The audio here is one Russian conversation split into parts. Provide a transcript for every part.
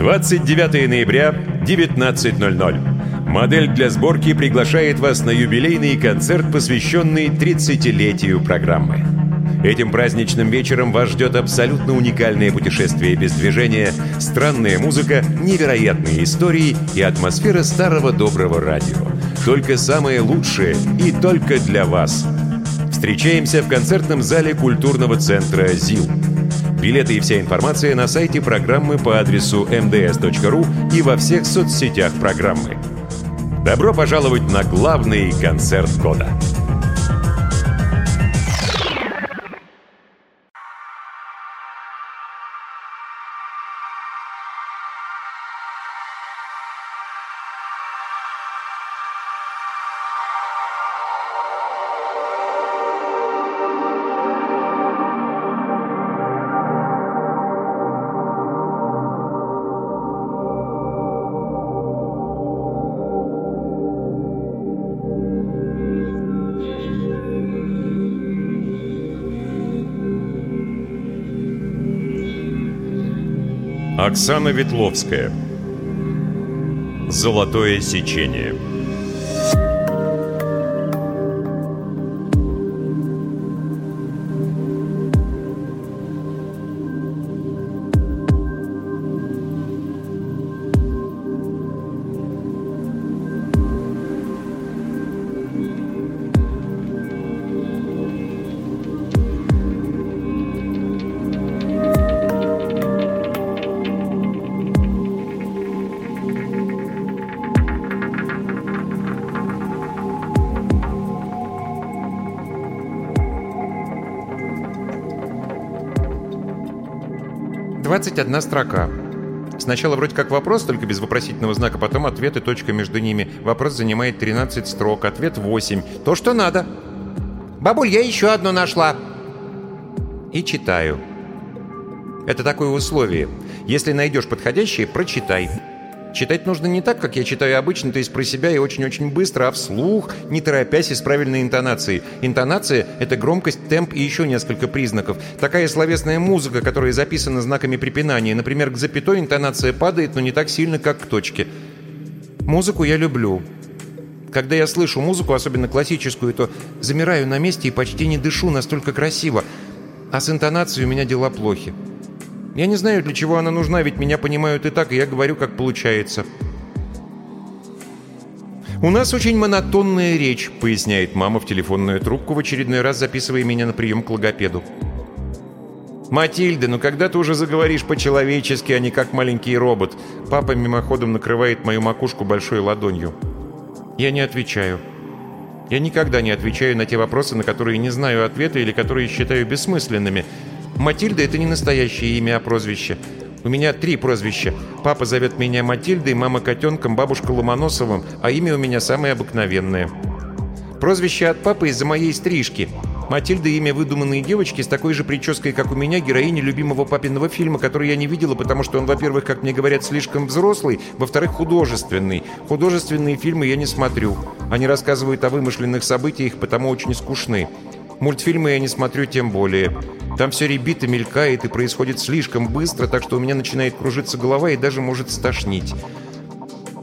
29 ноября, 19.00. Модель для сборки приглашает вас на юбилейный концерт, посвященный 30-летию программы. Этим праздничным вечером вас ждет абсолютно уникальное путешествие без движения, странная музыка, невероятные истории и атмосфера старого доброго радио. Только самое лучшее и только для вас. Встречаемся в концертном зале культурного центра ЗИЛ. Билеты и вся информация на сайте программы по адресу mds.ru и во всех соцсетях программы. Добро пожаловать на главный концерт года! Оксана Ветловская. Золотое сечение Двадцать одна строка. Сначала вроде как вопрос, только без вопросительного знака, потом ответ и точка между ними. Вопрос занимает 13 строк, ответ 8. То, что надо. «Бабуль, я еще одну нашла!» И читаю. Это такое условие. Если найдешь подходящее, прочитай. Читать нужно не так, как я читаю обычно, то есть про себя и очень-очень быстро, а вслух, не торопясь и с правильной интонацией. Интонация — это громкость, темп и еще несколько признаков. Такая словесная музыка, которая записана знаками препинания. Например, к запятой интонация падает, но не так сильно, как к точке. Музыку я люблю. Когда я слышу музыку, особенно классическую, то замираю на месте и почти не дышу, настолько красиво. А с интонацией у меня дела плохи. Я не знаю, для чего она нужна, ведь меня понимают и так, и я говорю, как получается. «У нас очень монотонная речь», — поясняет мама в телефонную трубку, в очередной раз записывая меня на прием к логопеду. «Матильда, ну когда ты уже заговоришь по-человечески, а не как маленький робот?» Папа мимоходом накрывает мою макушку большой ладонью. Я не отвечаю. Я никогда не отвечаю на те вопросы, на которые не знаю ответа или которые считаю бессмысленными — Матильда — это не настоящее имя, а прозвище. У меня три прозвища. Папа зовет меня Матильдой, мама котенком, бабушка Ломоносовым, а имя у меня самое обыкновенное. Прозвище от папы из-за моей стрижки. Матильда — имя выдуманной девочки с такой же прической, как у меня, героини любимого папиного фильма, который я не видела, потому что он, во-первых, как мне говорят, слишком взрослый, во-вторых, художественный. Художественные фильмы я не смотрю. Они рассказывают о вымышленных событиях, потому очень скучны. Мультфильмы я не смотрю тем более. Там все ребит и мелькает, и происходит слишком быстро, так что у меня начинает кружиться голова и даже может стошнить.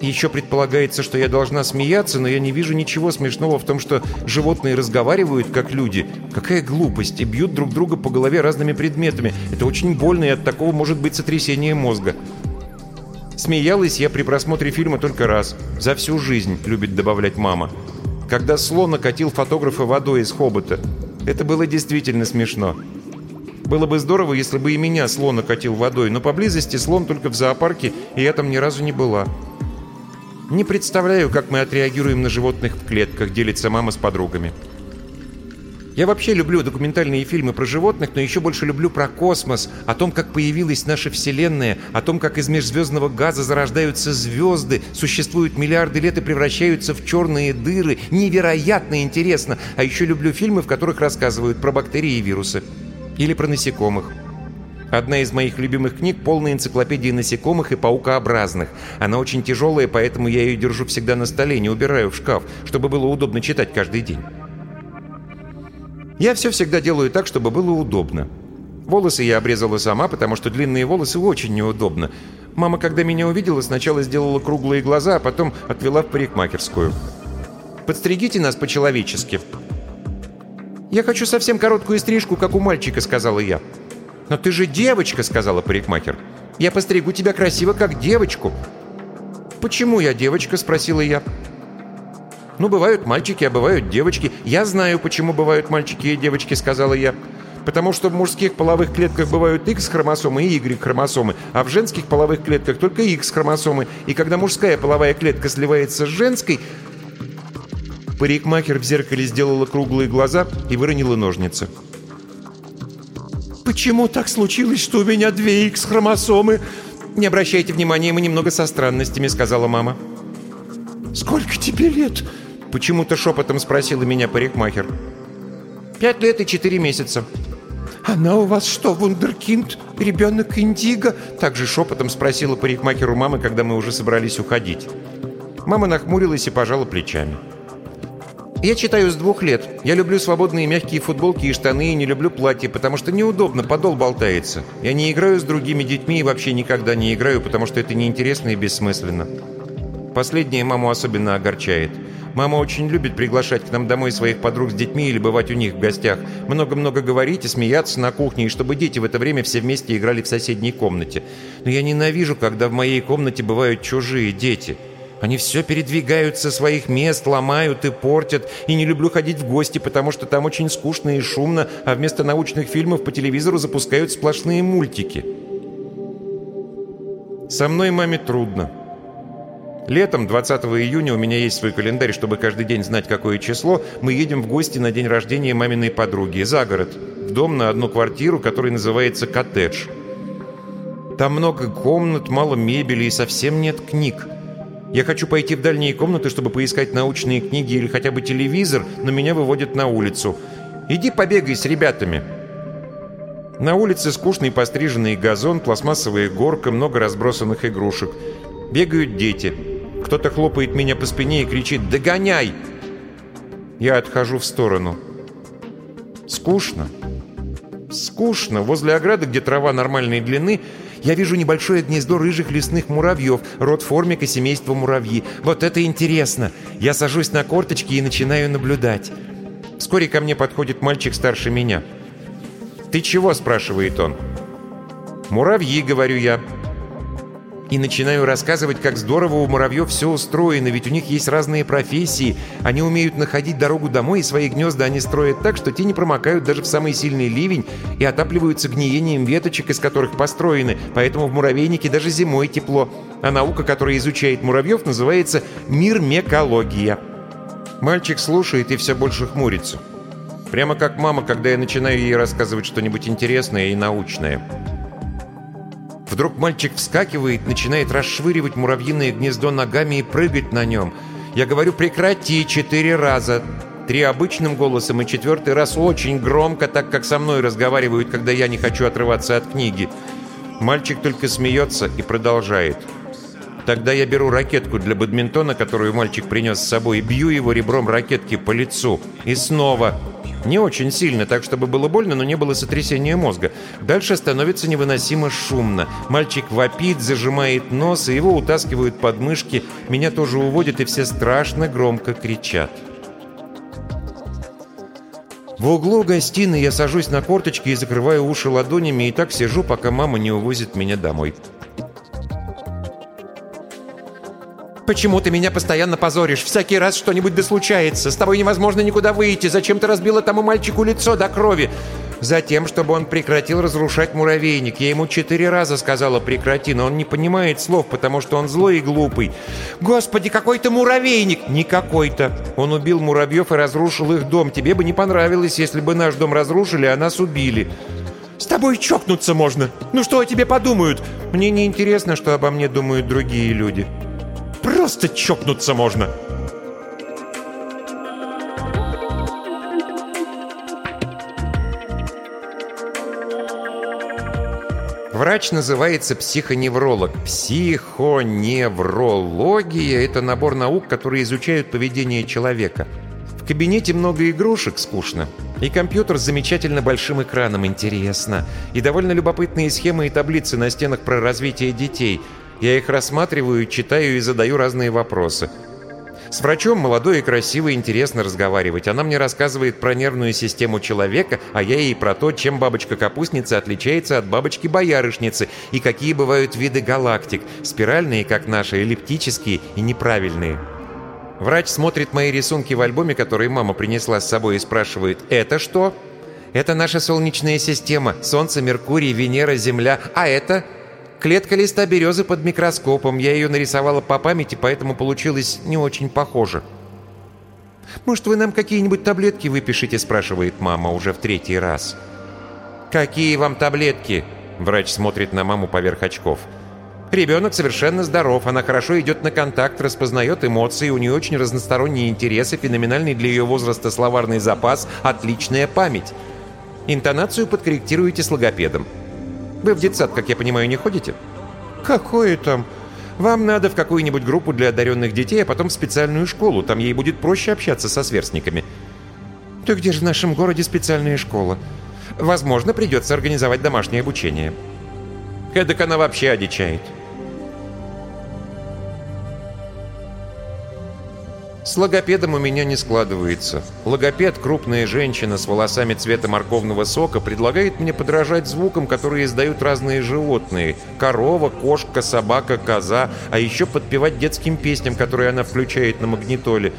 Еще предполагается, что я должна смеяться, но я не вижу ничего смешного в том, что животные разговаривают как люди. Какая глупость, и бьют друг друга по голове разными предметами. Это очень больно, и от такого может быть сотрясение мозга. Смеялась я при просмотре фильма только раз. За всю жизнь, любит добавлять мама. Когда слон накатил фотографа водой из хобота. Это было действительно смешно. Было бы здорово, если бы и меня слон окатил водой, но поблизости слон только в зоопарке, и я там ни разу не была. Не представляю, как мы отреагируем на животных в клетках, делится мама с подругами. Я вообще люблю документальные фильмы про животных, но еще больше люблю про космос, о том, как появилась наша Вселенная, о том, как из межзвездного газа зарождаются звезды, существуют миллиарды лет и превращаются в черные дыры. Невероятно интересно. А еще люблю фильмы, в которых рассказывают про бактерии и вирусы. Или про насекомых. Одна из моих любимых книг — полная энциклопедия насекомых и паукообразных. Она очень тяжелая, поэтому я ее держу всегда на столе, не убираю в шкаф, чтобы было удобно читать каждый день. Я все всегда делаю так, чтобы было удобно. Волосы я обрезала сама, потому что длинные волосы очень неудобно. Мама, когда меня увидела, сначала сделала круглые глаза, а потом отвела в парикмахерскую. «Подстригите нас по-человечески». «Я хочу совсем короткую стрижку, как у мальчика», — сказала я. «Но ты же девочка», — сказала парикмахер. «Я постригу тебя красиво, как девочку». «Почему я девочка?» — спросила я. «Ну, бывают мальчики, а бывают девочки. Я знаю, почему бывают мальчики и девочки», — сказала я. «Потому что в мужских половых клетках бывают X-хромосомы и Y-хромосомы, а в женских половых клетках только X-хромосомы. И когда мужская половая клетка сливается с женской...» Парикмахер в зеркале сделала круглые глаза и выронила ножницы. «Почему так случилось, что у меня две X-хромосомы?» «Не обращайте внимания, мы немного со странностями», — сказала мама. «Сколько тебе лет?» — почему-то шепотом спросила меня парикмахер. «Пять лет и четыре месяца». «Она у вас что, вундеркинд? Ребенок Индиго?» Также шепотом спросила парикмахеру мамы, когда мы уже собрались уходить. Мама нахмурилась и пожала плечами. «Я читаю с двух лет. Я люблю свободные мягкие футболки и штаны и не люблю платья, потому что неудобно, подол болтается. Я не играю с другими детьми и вообще никогда не играю, потому что это неинтересно и бессмысленно». Последнее маму особенно огорчает. Мама очень любит приглашать к нам домой своих подруг с детьми или бывать у них в гостях. Много-много говорить и смеяться на кухне, и чтобы дети в это время все вместе играли в соседней комнате. Но я ненавижу, когда в моей комнате бывают чужие дети. Они все передвигают со своих мест, ломают и портят. И не люблю ходить в гости, потому что там очень скучно и шумно, а вместо научных фильмов по телевизору запускают сплошные мультики. Со мной маме трудно. Летом, 20 июня, у меня есть свой календарь, чтобы каждый день знать, какое число, мы едем в гости на день рождения маминой подруги, за город, в дом на одну квартиру, который называется «Коттедж». Там много комнат, мало мебели и совсем нет книг. Я хочу пойти в дальние комнаты, чтобы поискать научные книги или хотя бы телевизор, но меня выводят на улицу. Иди побегай с ребятами. На улице скучный постриженный газон, пластмассовая горка, много разбросанных игрушек. Бегают дети. Кто-то хлопает меня по спине и кричит «Догоняй!». Я отхожу в сторону. Скучно. Скучно. Возле ограды, где трава нормальной длины, я вижу небольшое гнездо рыжих лесных муравьев, род формика семейства муравьи. Вот это интересно. Я сажусь на корточки и начинаю наблюдать. Вскоре ко мне подходит мальчик старше меня. «Ты чего?» – спрашивает он. «Муравьи», – говорю я и начинаю рассказывать, как здорово у муравьев все устроено, ведь у них есть разные профессии. Они умеют находить дорогу домой, и свои гнезда они строят так, что те не промокают даже в самый сильный ливень и отапливаются гниением веточек, из которых построены, поэтому в муравейнике даже зимой тепло. А наука, которая изучает муравьев, называется мирмекология. Мальчик слушает и все больше хмурится. Прямо как мама, когда я начинаю ей рассказывать что-нибудь интересное и научное. Вдруг мальчик вскакивает, начинает расшвыривать муравьиное гнездо ногами и прыгать на нем. Я говорю «прекрати» четыре раза. Три обычным голосом и четвертый раз очень громко, так как со мной разговаривают, когда я не хочу отрываться от книги. Мальчик только смеется и продолжает. Тогда я беру ракетку для бадминтона, которую мальчик принес с собой, и бью его ребром ракетки по лицу. И снова не очень сильно, так чтобы было больно, но не было сотрясения мозга. Дальше становится невыносимо шумно. Мальчик вопит, зажимает нос, и его утаскивают под мышки. Меня тоже уводят, и все страшно громко кричат. В углу гостиной я сажусь на корточки и закрываю уши ладонями, и так сижу, пока мама не увозит меня домой. «Почему ты меня постоянно позоришь? Всякий раз что-нибудь да случается. С тобой невозможно никуда выйти. Зачем ты разбила тому мальчику лицо до крови?» Затем, чтобы он прекратил разрушать муравейник. Я ему четыре раза сказала «прекрати», но он не понимает слов, потому что он злой и глупый. «Господи, какой-то муравейник!» «Не какой-то. Он убил муравьев и разрушил их дом. Тебе бы не понравилось, если бы наш дом разрушили, а нас убили». «С тобой чокнуться можно! Ну что о тебе подумают?» «Мне не интересно, что обо мне думают другие люди». Просто чокнуться можно!» Врач называется психоневролог. Психоневрология – это набор наук, которые изучают поведение человека. В кабинете много игрушек, скучно. И компьютер с замечательно большим экраном, интересно. И довольно любопытные схемы и таблицы на стенах про развитие детей – Я их рассматриваю, читаю и задаю разные вопросы. С врачом молодой и красиво интересно разговаривать. Она мне рассказывает про нервную систему человека, а я ей про то, чем бабочка-капустница отличается от бабочки-боярышницы и какие бывают виды галактик, спиральные, как наши, эллиптические и неправильные. Врач смотрит мои рисунки в альбоме, которые мама принесла с собой и спрашивает «Это что?» «Это наша Солнечная система, Солнце, Меркурий, Венера, Земля. А это?» Клетка листа березы под микроскопом. Я ее нарисовала по памяти, поэтому получилось не очень похоже. «Может, вы нам какие-нибудь таблетки выпишите?» – спрашивает мама уже в третий раз. «Какие вам таблетки?» – врач смотрит на маму поверх очков. «Ребенок совершенно здоров, она хорошо идет на контакт, распознает эмоции, у нее очень разносторонние интересы, феноменальный для ее возраста словарный запас, отличная память. Интонацию подкорректируете с логопедом. Вы в детсад, как я понимаю, не ходите? Какое там? Вам надо в какую-нибудь группу для одаренных детей, а потом в специальную школу. Там ей будет проще общаться со сверстниками. То где же в нашем городе специальная школа? Возможно, придется организовать домашнее обучение. Эдак она вообще одичает. С логопедом у меня не складывается. Логопед, крупная женщина с волосами цвета морковного сока, предлагает мне подражать звукам, которые издают разные животные. Корова, кошка, собака, коза, а еще подпевать детским песням, которые она включает на магнитоле.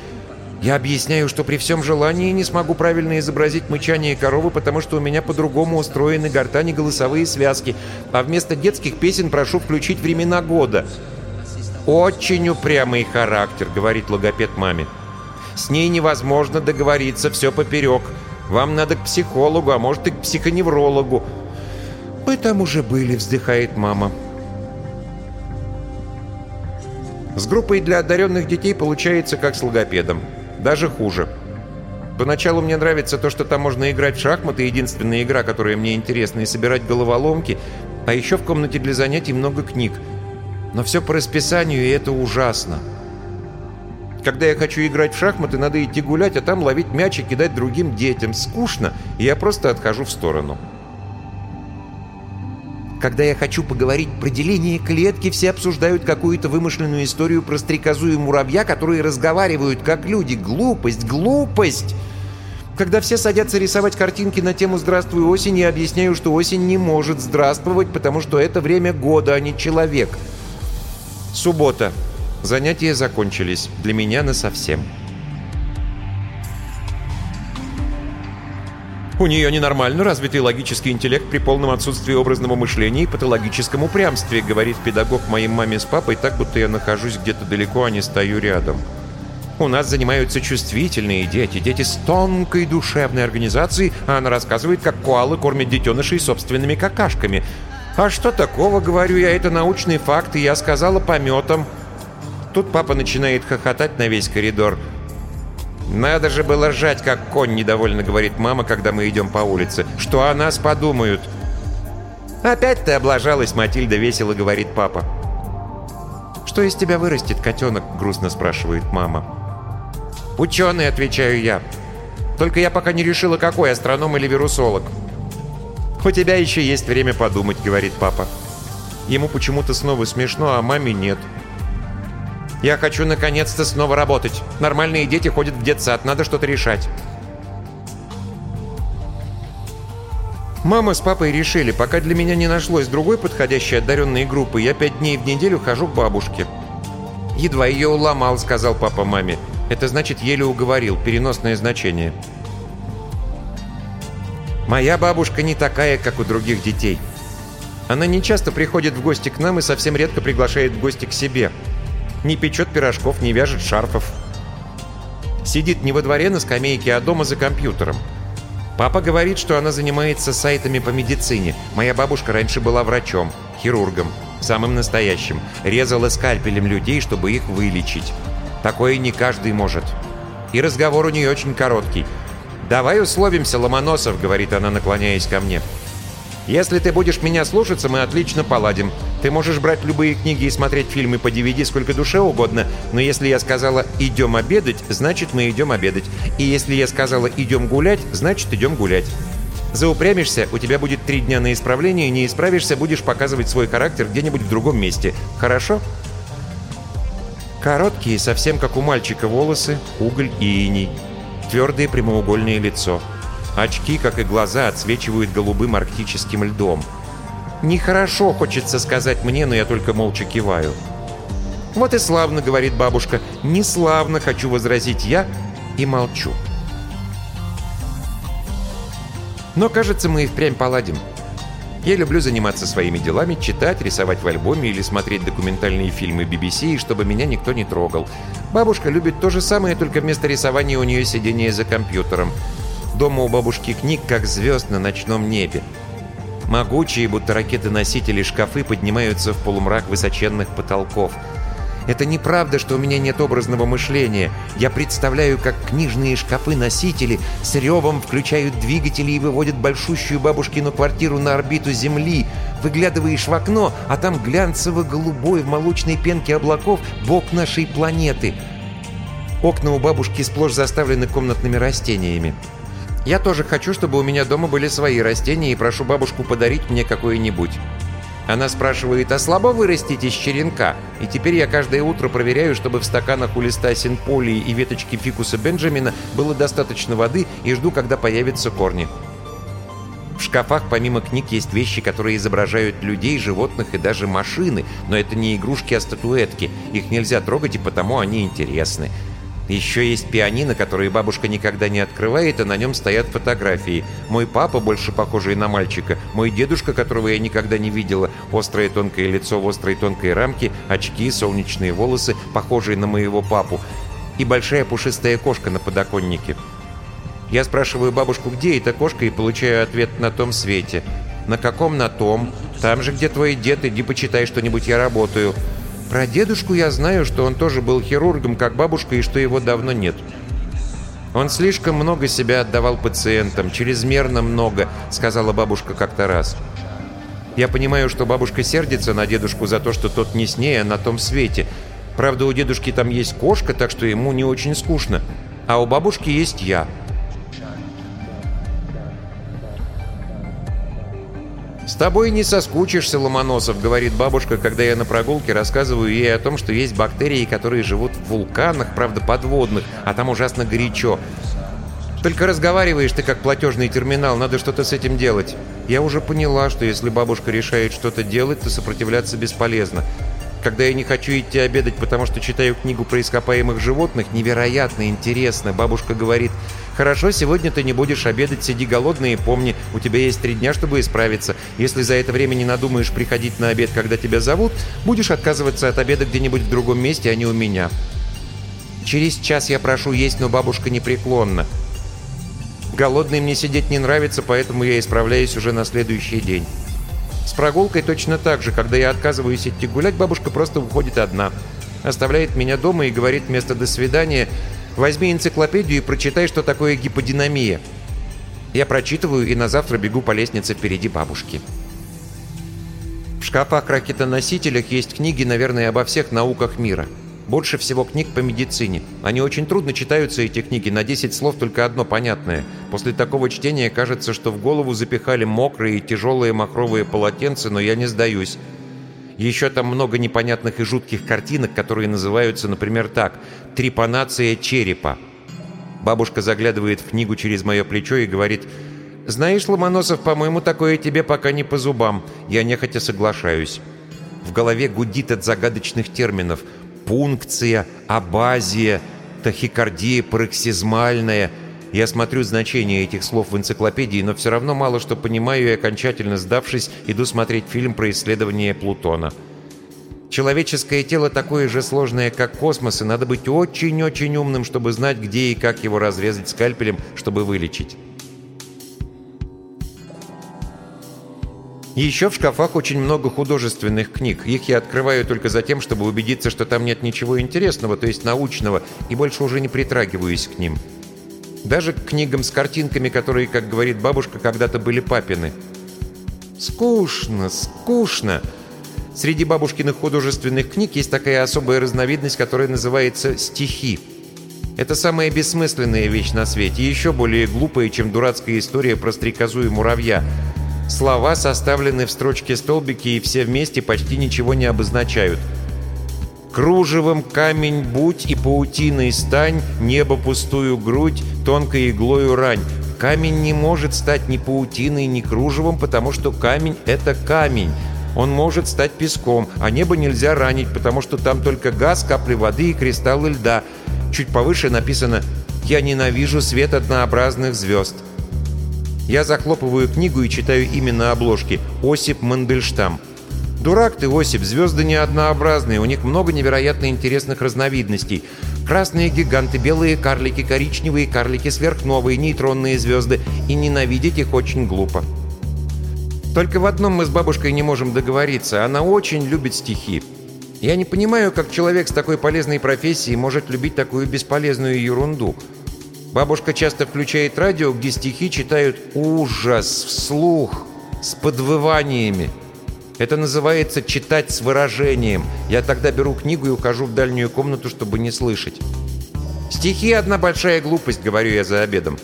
Я объясняю, что при всем желании не смогу правильно изобразить мычание коровы, потому что у меня по-другому устроены гортани голосовые связки, а вместо детских песен прошу включить времена года. «Очень упрямый характер», — говорит логопед маме. «С ней невозможно договориться, все поперек. Вам надо к психологу, а может и к психоневрологу». «Мы там уже были», — вздыхает мама. С группой для одаренных детей получается как с логопедом. Даже хуже. Поначалу мне нравится то, что там можно играть в шахматы, единственная игра, которая мне интересна, и собирать головоломки. А еще в комнате для занятий много книг — но все по расписанию, и это ужасно. Когда я хочу играть в шахматы, надо идти гулять, а там ловить мяч и кидать другим детям. Скучно, и я просто отхожу в сторону. Когда я хочу поговорить про деление клетки, все обсуждают какую-то вымышленную историю про стрекозу и муравья, которые разговаривают как люди. Глупость, глупость! Когда все садятся рисовать картинки на тему «Здравствуй, осень», я объясняю, что осень не может здравствовать, потому что это время года, а не человек – Суббота. Занятия закончились. Для меня насовсем. У нее ненормально развитый логический интеллект при полном отсутствии образного мышления и патологическом упрямстве, говорит педагог моей маме с папой, так будто я нахожусь где-то далеко, а не стою рядом. У нас занимаются чувствительные дети, дети с тонкой душевной организацией, а она рассказывает, как коалы кормят детенышей собственными какашками. «А что такого?» — говорю я. «Это научный факт, и я сказала пометом». Тут папа начинает хохотать на весь коридор. «Надо же было ржать, как конь», — недовольно говорит мама, когда мы идем по улице. «Что о нас подумают?» «Опять ты облажалась, Матильда», — весело говорит папа. «Что из тебя вырастет, котенок?» — грустно спрашивает мама. «Ученый», — отвечаю я. «Только я пока не решила, какой, астроном или вирусолог». «У тебя еще есть время подумать», — говорит папа. Ему почему-то снова смешно, а маме нет. «Я хочу наконец-то снова работать. Нормальные дети ходят в детсад, надо что-то решать». Мама с папой решили, пока для меня не нашлось другой подходящей одаренной группы, я пять дней в неделю хожу к бабушке. «Едва ее уломал», — сказал папа маме. «Это значит, еле уговорил, переносное значение». Моя бабушка не такая, как у других детей. Она не часто приходит в гости к нам и совсем редко приглашает в гости к себе. Не печет пирожков, не вяжет шарфов. Сидит не во дворе на скамейке, а дома за компьютером. Папа говорит, что она занимается сайтами по медицине. Моя бабушка раньше была врачом, хирургом, самым настоящим. Резала скальпелем людей, чтобы их вылечить. Такое не каждый может. И разговор у нее очень короткий – «Давай условимся, Ломоносов», — говорит она, наклоняясь ко мне. «Если ты будешь меня слушаться, мы отлично поладим. Ты можешь брать любые книги и смотреть фильмы по DVD сколько душе угодно, но если я сказала «идем обедать», значит мы идем обедать. И если я сказала «идем гулять», значит идем гулять. Заупрямишься, у тебя будет три дня на исправление, не исправишься, будешь показывать свой характер где-нибудь в другом месте. Хорошо?» Короткие, совсем как у мальчика, волосы, уголь и иней. Твердое прямоугольное лицо. Очки, как и глаза, отсвечивают голубым арктическим льдом. Нехорошо, хочется сказать мне, но я только молча киваю. «Вот и славно», — говорит бабушка. «Не славно, хочу возразить я» и молчу. Но, кажется, мы и впрямь поладим. Я люблю заниматься своими делами, читать, рисовать в альбоме или смотреть документальные фильмы BBC, чтобы меня никто не трогал. Бабушка любит то же самое, только вместо рисования у нее сидение за компьютером. Дома у бабушки книг, как звезд на ночном небе. Могучие, будто ракеты-носители шкафы поднимаются в полумрак высоченных потолков – это неправда, что у меня нет образного мышления. Я представляю, как книжные шкафы-носители с ревом включают двигатели и выводят большущую бабушкину квартиру на орбиту Земли. Выглядываешь в окно, а там глянцево-голубой в молочной пенке облаков бок нашей планеты. Окна у бабушки сплошь заставлены комнатными растениями. Я тоже хочу, чтобы у меня дома были свои растения и прошу бабушку подарить мне какое-нибудь. Она спрашивает, а слабо вырастить из черенка? И теперь я каждое утро проверяю, чтобы в стаканах у листа синполии и веточки фикуса Бенджамина было достаточно воды и жду, когда появятся корни. В шкафах помимо книг есть вещи, которые изображают людей, животных и даже машины, но это не игрушки, а статуэтки. Их нельзя трогать, и потому они интересны. Еще есть пианино, которое бабушка никогда не открывает, а на нем стоят фотографии. Мой папа, больше похожий на мальчика, мой дедушка, которого я никогда не видела, острое тонкое лицо в острой тонкой рамке, очки, солнечные волосы, похожие на моего папу, и большая пушистая кошка на подоконнике. Я спрашиваю бабушку, где эта кошка, и получаю ответ на том свете. На каком на том? Там же, где твой дед, иди почитай что-нибудь, я работаю. Про дедушку я знаю, что он тоже был хирургом, как бабушка, и что его давно нет. Он слишком много себя отдавал пациентам, чрезмерно много, сказала бабушка как-то раз. Я понимаю, что бабушка сердится на дедушку за то, что тот не с ней, а на том свете. Правда, у дедушки там есть кошка, так что ему не очень скучно. А у бабушки есть я. Тобой не соскучишься, Ломоносов», — говорит бабушка, когда я на прогулке рассказываю ей о том, что есть бактерии, которые живут в вулканах, правда, подводных, а там ужасно горячо. «Только разговариваешь ты как платежный терминал, надо что-то с этим делать». Я уже поняла, что если бабушка решает что-то делать, то сопротивляться бесполезно. Когда я не хочу идти обедать, потому что читаю книгу про ископаемых животных, невероятно интересно. Бабушка говорит, «Хорошо, сегодня ты не будешь обедать, сиди голодный и помни, у тебя есть три дня, чтобы исправиться. Если за это время не надумаешь приходить на обед, когда тебя зовут, будешь отказываться от обеда где-нибудь в другом месте, а не у меня». Через час я прошу есть, но бабушка непреклонна. Голодный мне сидеть не нравится, поэтому я исправляюсь уже на следующий день. С прогулкой точно так же. Когда я отказываюсь идти гулять, бабушка просто выходит одна. Оставляет меня дома и говорит вместо «до свидания» «возьми энциклопедию и прочитай, что такое гиподинамия». Я прочитываю и на завтра бегу по лестнице впереди бабушки. В шкафах-ракетоносителях есть книги, наверное, обо всех науках мира. Больше всего книг по медицине. Они очень трудно читаются, эти книги, на 10 слов только одно понятное. После такого чтения кажется, что в голову запихали мокрые и тяжелые махровые полотенца, но я не сдаюсь. Еще там много непонятных и жутких картинок, которые называются, например, так «Трепанация черепа». Бабушка заглядывает в книгу через мое плечо и говорит «Знаешь, Ломоносов, по-моему, такое тебе пока не по зубам». Я нехотя соглашаюсь. В голове гудит от загадочных терминов – пункция, абазия, тахикардия пароксизмальная. Я смотрю значение этих слов в энциклопедии, но все равно мало что понимаю и окончательно сдавшись, иду смотреть фильм про исследование Плутона. Человеческое тело такое же сложное, как космос, и надо быть очень-очень умным, чтобы знать, где и как его разрезать скальпелем, чтобы вылечить. Еще в шкафах очень много художественных книг. Их я открываю только за тем, чтобы убедиться, что там нет ничего интересного, то есть научного, и больше уже не притрагиваюсь к ним. Даже к книгам с картинками, которые, как говорит бабушка, когда-то были папины. Скучно, скучно. Среди бабушкиных художественных книг есть такая особая разновидность, которая называется «стихи». Это самая бессмысленная вещь на свете, еще более глупая, чем дурацкая история про стрекозу и муравья. Слова составлены в строчке-столбике и все вместе почти ничего не обозначают. Кружевом камень будь и паутиной стань, небо пустую грудь, тонкой иглою рань. Камень не может стать ни паутиной, ни кружевом, потому что камень — это камень. Он может стать песком, а небо нельзя ранить, потому что там только газ, капли воды и кристаллы льда. Чуть повыше написано «Я ненавижу свет однообразных звезд». Я захлопываю книгу и читаю именно обложки «Осип Мандельштам». Дурак ты, Осип, звезды не однообразные, у них много невероятно интересных разновидностей. Красные гиганты, белые карлики, коричневые карлики, сверхновые, нейтронные звезды. И ненавидеть их очень глупо. Только в одном мы с бабушкой не можем договориться. Она очень любит стихи. Я не понимаю, как человек с такой полезной профессией может любить такую бесполезную ерунду. Бабушка часто включает радио, где стихи читают ужас, вслух, с подвываниями. Это называется читать с выражением. Я тогда беру книгу и ухожу в дальнюю комнату, чтобы не слышать. «Стихи — одна большая глупость», — говорю я за обедом.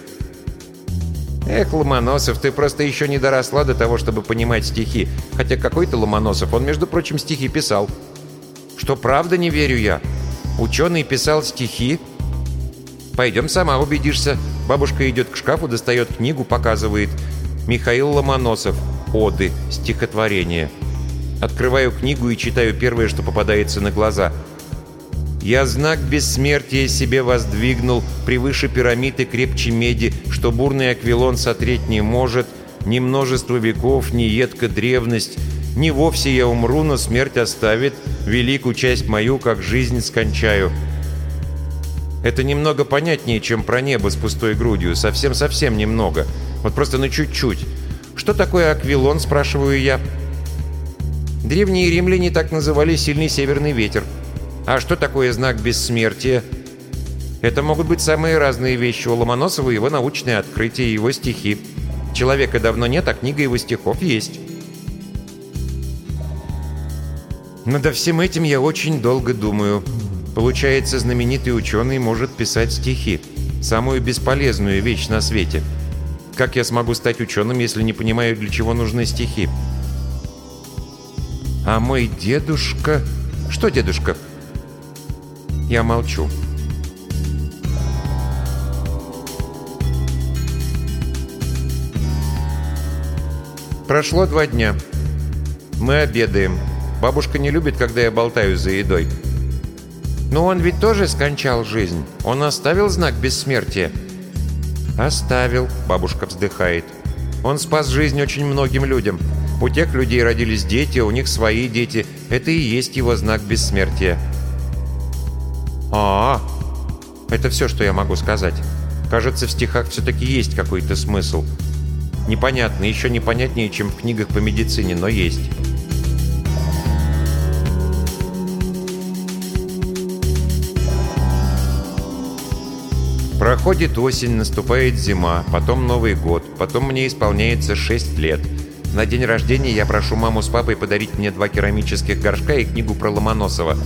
Эх, Ломоносов, ты просто еще не доросла до того, чтобы понимать стихи. Хотя какой-то Ломоносов, он, между прочим, стихи писал. Что правда, не верю я. Ученый писал стихи. Пойдем сама убедишься. Бабушка идет к шкафу, достает книгу, показывает. Михаил Ломоносов. Оды. Стихотворение. Открываю книгу и читаю первое, что попадается на глаза – я знак бессмертия себе воздвигнул, превыше пирамиды крепче меди, что бурный аквилон сотреть не может, ни множество веков, ни едка древность, не вовсе я умру, но смерть оставит, великую часть мою, как жизнь, скончаю. Это немного понятнее, чем про небо с пустой грудью, совсем-совсем немного. Вот просто на чуть-чуть. Что такое аквилон, спрашиваю я. Древние римляне так называли сильный северный ветер. А что такое знак бессмертия? Это могут быть самые разные вещи. У Ломоносова его научные открытия, его стихи. Человека давно нет, а книга его стихов есть. Над всем этим я очень долго думаю. Получается, знаменитый ученый может писать стихи. Самую бесполезную вещь на свете. Как я смогу стать ученым, если не понимаю, для чего нужны стихи? А мой дедушка... Что дедушка? Я молчу. Прошло два дня. Мы обедаем. Бабушка не любит, когда я болтаю за едой. Но он ведь тоже скончал жизнь. Он оставил знак бессмертия. «Оставил», — бабушка вздыхает. «Он спас жизнь очень многим людям. У тех людей родились дети, у них свои дети. Это и есть его знак бессмертия». А, -а, а Это все, что я могу сказать. Кажется, в стихах все-таки есть какой-то смысл. Непонятно, еще непонятнее, чем в книгах по медицине, но есть. Проходит осень, наступает зима, потом Новый год, потом мне исполняется 6 лет. На день рождения я прошу маму с папой подарить мне два керамических горшка и книгу про Ломоносова.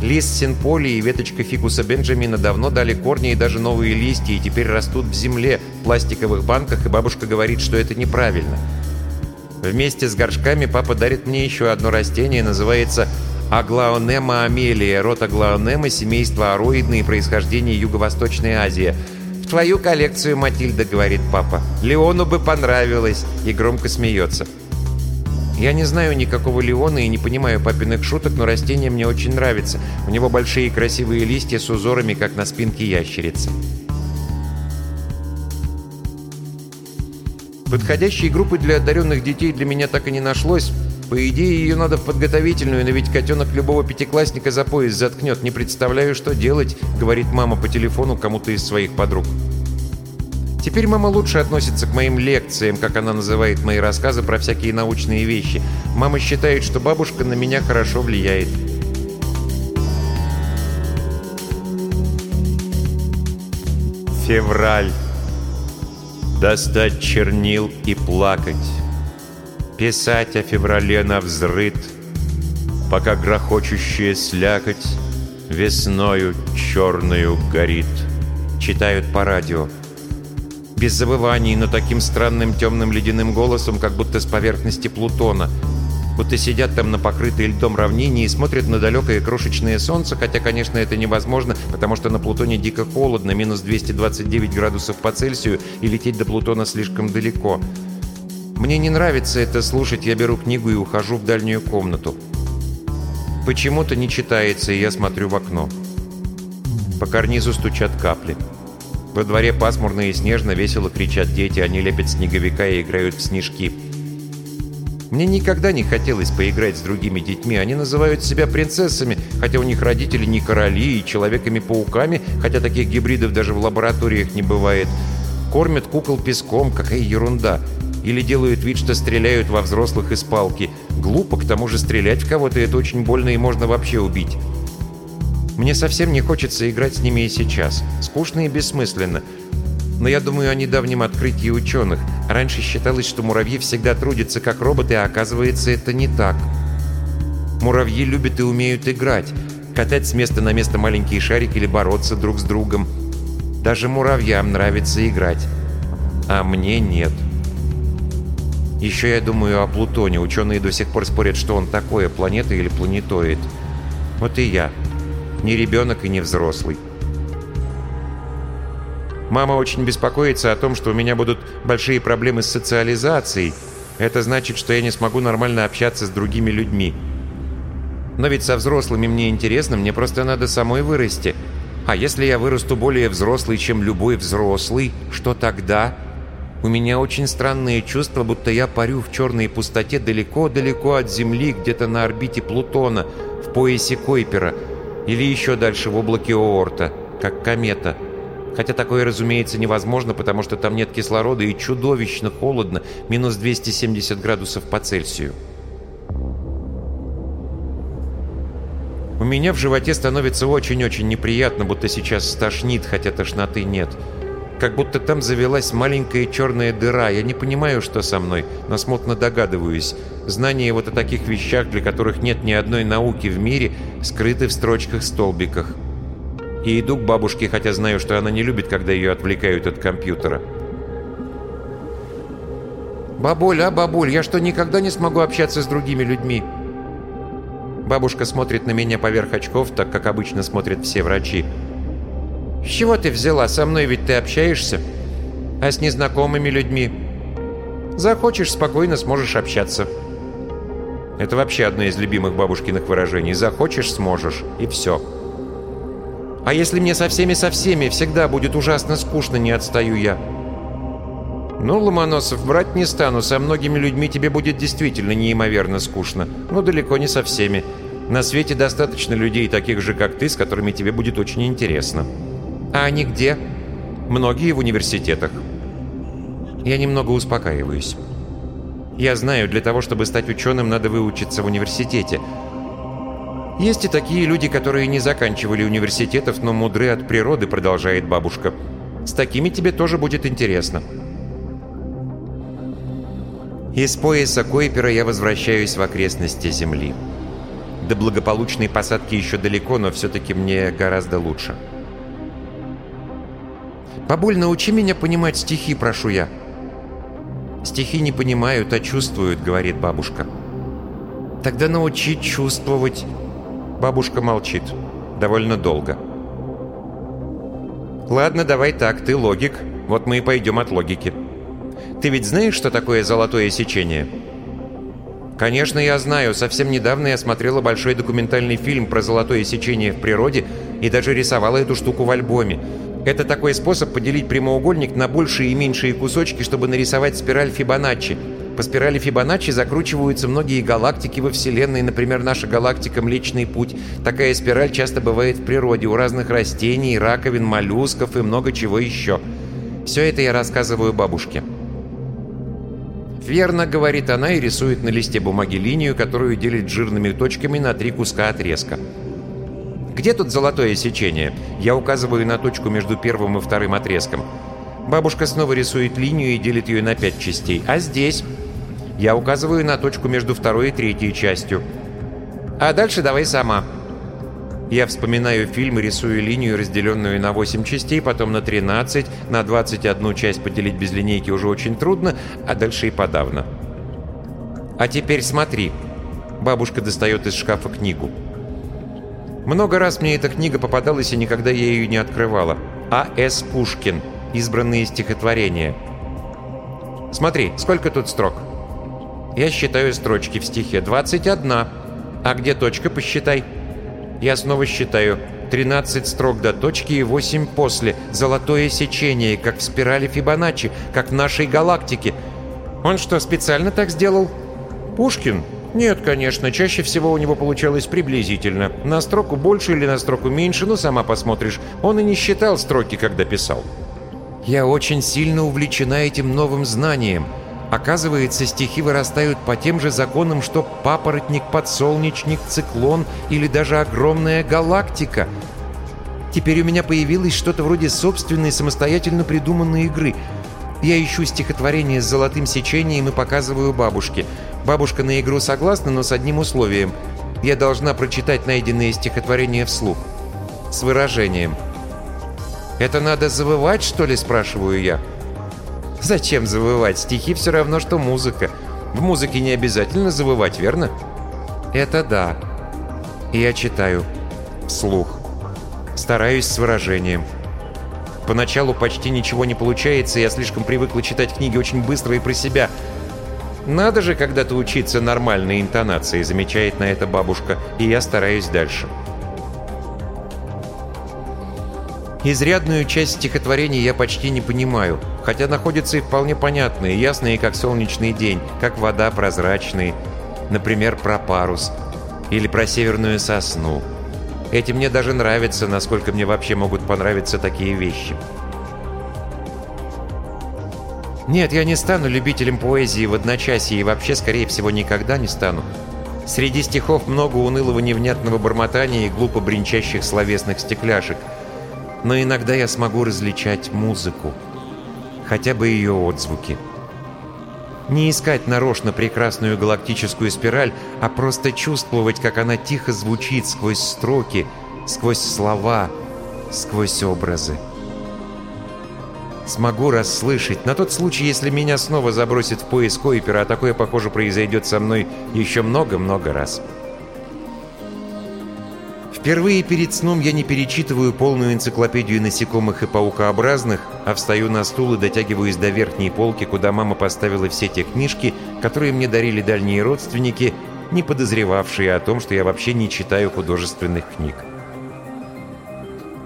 Лист синполи и веточка фикуса Бенджамина давно дали корни и даже новые листья, и теперь растут в земле, в пластиковых банках, и бабушка говорит, что это неправильно. Вместе с горшками папа дарит мне еще одно растение, называется Аглаонема амелия, род Аглаонема, семейство ароидные, происхождение Юго-Восточной Азии. «В твою коллекцию, Матильда», — говорит папа. «Леону бы понравилось», — и громко смеется. Я не знаю никакого Леона и не понимаю папиных шуток, но растение мне очень нравится. У него большие красивые листья с узорами, как на спинке ящерицы. Подходящей группы для одаренных детей для меня так и не нашлось. По идее, ее надо в подготовительную, но ведь котенок любого пятиклассника за пояс заткнет. Не представляю, что делать, говорит мама по телефону кому-то из своих подруг. Теперь мама лучше относится к моим лекциям, как она называет мои рассказы про всякие научные вещи. Мама считает, что бабушка на меня хорошо влияет. Февраль. Достать чернил и плакать. Писать о феврале на взрыт, Пока грохочущая слякоть Весною черную горит. Читают по радио. Без забываний, но таким странным темным ледяным голосом, как будто с поверхности Плутона. Будто сидят там на покрытой льдом равнине и смотрят на далекое крошечное солнце, хотя, конечно, это невозможно, потому что на Плутоне дико холодно, минус 229 градусов по Цельсию, и лететь до Плутона слишком далеко. Мне не нравится это слушать, я беру книгу и ухожу в дальнюю комнату. Почему-то не читается, и я смотрю в окно. По карнизу стучат капли. Во дворе пасмурно и снежно весело кричат дети, они лепят снеговика и играют в снежки. Мне никогда не хотелось поиграть с другими детьми. Они называют себя принцессами, хотя у них родители не короли и человеками-пауками, хотя таких гибридов даже в лабораториях не бывает. Кормят кукол песком, какая ерунда. Или делают вид, что стреляют во взрослых из палки. Глупо, к тому же стрелять в кого-то это очень больно и можно вообще убить. Мне совсем не хочется играть с ними и сейчас. Скучно и бессмысленно. Но я думаю о недавнем открытии ученых. Раньше считалось, что муравьи всегда трудятся как роботы, а оказывается, это не так. Муравьи любят и умеют играть. Катать с места на место маленькие шарики или бороться друг с другом. Даже муравьям нравится играть. А мне нет. Еще я думаю о Плутоне. Ученые до сих пор спорят, что он такое, планета или планетоид. Вот и я. Не ребенок и не взрослый. Мама очень беспокоится о том, что у меня будут большие проблемы с социализацией. Это значит, что я не смогу нормально общаться с другими людьми. Но ведь со взрослыми мне интересно, мне просто надо самой вырасти. А если я вырасту более взрослый, чем любой взрослый, что тогда? У меня очень странные чувства, будто я парю в черной пустоте далеко-далеко от Земли, где-то на орбите Плутона, в поясе Койпера, или еще дальше в облаке Оорта, как комета. Хотя такое, разумеется, невозможно, потому что там нет кислорода и чудовищно холодно, минус 270 градусов по Цельсию. У меня в животе становится очень-очень неприятно, будто сейчас стошнит, хотя тошноты нет. — как будто там завелась маленькая черная дыра. Я не понимаю, что со мной, но смутно догадываюсь. Знания вот о таких вещах, для которых нет ни одной науки в мире, скрыты в строчках-столбиках. И иду к бабушке, хотя знаю, что она не любит, когда ее отвлекают от компьютера. «Бабуль, а, бабуль, я что, никогда не смогу общаться с другими людьми?» Бабушка смотрит на меня поверх очков, так как обычно смотрят все врачи. «Бабуль, «С чего ты взяла? Со мной ведь ты общаешься. А с незнакомыми людьми? Захочешь, спокойно сможешь общаться». Это вообще одно из любимых бабушкиных выражений. «Захочешь, сможешь». И все. «А если мне со всеми-со всеми всегда будет ужасно скучно, не отстаю я?» «Ну, Ломоносов, брать не стану. Со многими людьми тебе будет действительно неимоверно скучно. Но далеко не со всеми. На свете достаточно людей, таких же, как ты, с которыми тебе будет очень интересно». А они где? Многие в университетах. Я немного успокаиваюсь. Я знаю, для того, чтобы стать ученым, надо выучиться в университете. Есть и такие люди, которые не заканчивали университетов, но мудры от природы, продолжает бабушка. С такими тебе тоже будет интересно. Из пояса Койпера я возвращаюсь в окрестности Земли. До благополучной посадки еще далеко, но все-таки мне гораздо лучше. «Бабуль, научи меня понимать стихи, прошу я». «Стихи не понимают, а чувствуют», — говорит бабушка. «Тогда научи чувствовать». Бабушка молчит. Довольно долго. «Ладно, давай так, ты логик. Вот мы и пойдем от логики. Ты ведь знаешь, что такое золотое сечение?» «Конечно, я знаю. Совсем недавно я смотрела большой документальный фильм про золотое сечение в природе и даже рисовала эту штуку в альбоме. Это такой способ поделить прямоугольник на большие и меньшие кусочки, чтобы нарисовать спираль Фибоначчи. По спирали Фибоначчи закручиваются многие галактики во Вселенной, например, наша галактика Млечный Путь. Такая спираль часто бывает в природе, у разных растений, раковин, моллюсков и много чего еще. Все это я рассказываю бабушке. «Верно», — говорит она и рисует на листе бумаги линию, которую делит жирными точками на три куска отрезка. Где тут золотое сечение? Я указываю на точку между первым и вторым отрезком. Бабушка снова рисует линию и делит ее на пять частей. А здесь? Я указываю на точку между второй и третьей частью. А дальше давай сама. Я вспоминаю фильм и рисую линию, разделенную на 8 частей, потом на 13, на 21 часть поделить без линейки уже очень трудно, а дальше и подавно. А теперь смотри. Бабушка достает из шкафа книгу. Много раз мне эта книга попадалась, и никогда я ее не открывала. А.С. Пушкин. Избранные стихотворения. Смотри, сколько тут строк? Я считаю строчки в стихе. 21. А где точка, посчитай. Я снова считаю. 13 строк до точки и 8 после. Золотое сечение, как в спирали Фибоначчи, как в нашей галактике. Он что, специально так сделал? Пушкин? Нет, конечно, чаще всего у него получалось приблизительно. На строку больше или на строку меньше, ну сама посмотришь. Он и не считал строки, когда писал. Я очень сильно увлечена этим новым знанием. Оказывается, стихи вырастают по тем же законам, что папоротник, подсолнечник, циклон или даже огромная галактика. Теперь у меня появилось что-то вроде собственной самостоятельно придуманной игры. Я ищу стихотворение с золотым сечением и показываю бабушке. Бабушка на игру согласна, но с одним условием. Я должна прочитать найденные стихотворения вслух. С выражением. «Это надо завывать, что ли?» – спрашиваю я. «Зачем завывать? Стихи все равно, что музыка. В музыке не обязательно завывать, верно?» «Это да». я читаю. Вслух. Стараюсь с выражением. Поначалу почти ничего не получается, я слишком привыкла читать книги очень быстро и про себя – «Надо же когда-то учиться нормальной интонации», замечает на это бабушка, и я стараюсь дальше. Изрядную часть стихотворений я почти не понимаю, хотя находятся и вполне понятные, ясные, как солнечный день, как вода прозрачные, например, про парус или про северную сосну. Эти мне даже нравятся, насколько мне вообще могут понравиться такие вещи. Нет, я не стану любителем поэзии в одночасье и вообще, скорее всего, никогда не стану. Среди стихов много унылого невнятного бормотания и глупо бренчащих словесных стекляшек. Но иногда я смогу различать музыку. Хотя бы ее отзвуки. Не искать нарочно прекрасную галактическую спираль, а просто чувствовать, как она тихо звучит сквозь строки, сквозь слова, сквозь образы смогу расслышать, на тот случай, если меня снова забросит в поиск Койпера, а такое, похоже, произойдет со мной еще много-много раз. Впервые перед сном я не перечитываю полную энциклопедию насекомых и паукообразных, а встаю на стул и дотягиваюсь до верхней полки, куда мама поставила все те книжки, которые мне дарили дальние родственники, не подозревавшие о том, что я вообще не читаю художественных книг.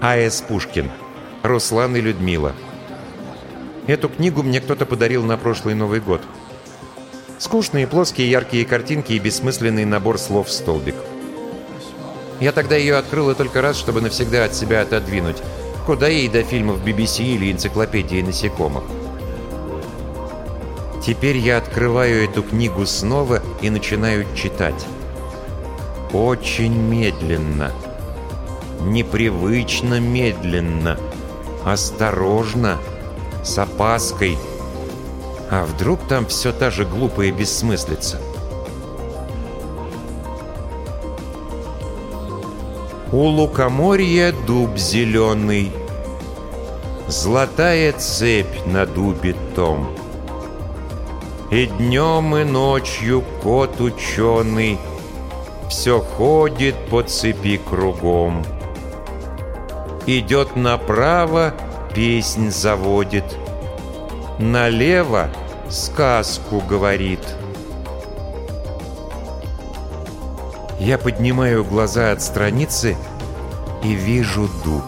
А.С. Пушкин. Руслан и Людмила. Эту книгу мне кто-то подарил на прошлый Новый год. Скучные, плоские, яркие картинки и бессмысленный набор слов в столбик. Я тогда ее открыла только раз, чтобы навсегда от себя отодвинуть. Куда ей до фильмов BBC или энциклопедии насекомых. Теперь я открываю эту книгу снова и начинаю читать. Очень медленно. Непривычно медленно. Осторожно. С опаской. А вдруг там все та же глупая бессмыслица? У лукоморья дуб зеленый, Золотая цепь на дубе том. И днем, и ночью кот ученый Все ходит по цепи кругом. Идет направо, песнь заводит. Налево сказку говорит. Я поднимаю глаза от страницы и вижу дуб.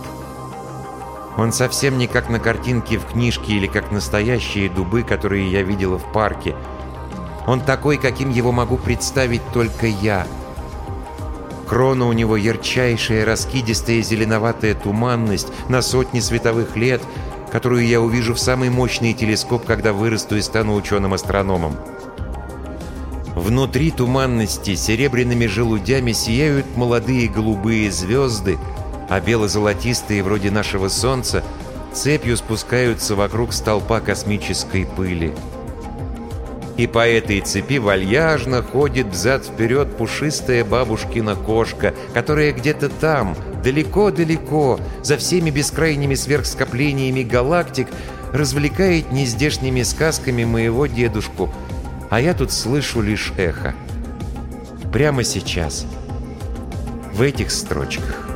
Он совсем не как на картинке в книжке или как настоящие дубы, которые я видела в парке. Он такой, каким его могу представить только я — Крона у него ярчайшая, раскидистая зеленоватая туманность на сотни световых лет, которую я увижу в самый мощный телескоп, когда вырасту и стану ученым-астрономом. Внутри туманности серебряными желудями сияют молодые голубые звезды, а бело-золотистые, вроде нашего Солнца, цепью спускаются вокруг столпа космической пыли. И по этой цепи вальяжно ходит взад-вперед пушистая бабушкина кошка, которая где-то там, далеко-далеко, за всеми бескрайними сверхскоплениями галактик, развлекает нездешними сказками моего дедушку, а я тут слышу лишь эхо. Прямо сейчас, в этих строчках.